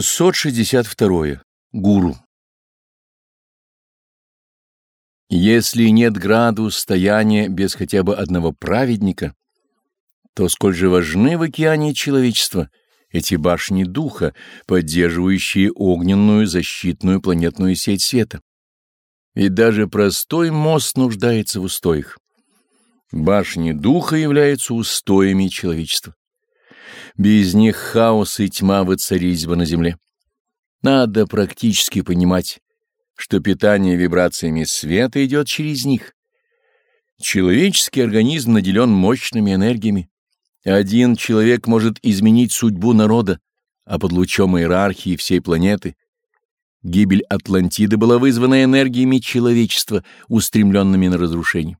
662. Гуру. Если нет градус стояния без хотя бы одного праведника, то сколь же важны в океане человечества эти башни духа, поддерживающие огненную защитную планетную сеть света. И даже простой мост нуждается в устоях. Башни духа являются устоями человечества. Без них хаос и тьма воцарились бы на земле. Надо практически понимать, что питание вибрациями света идет через них. Человеческий организм наделен мощными энергиями. Один человек может изменить судьбу народа, а под лучом иерархии всей планеты гибель Атлантиды была вызвана энергиями человечества, устремленными на разрушение.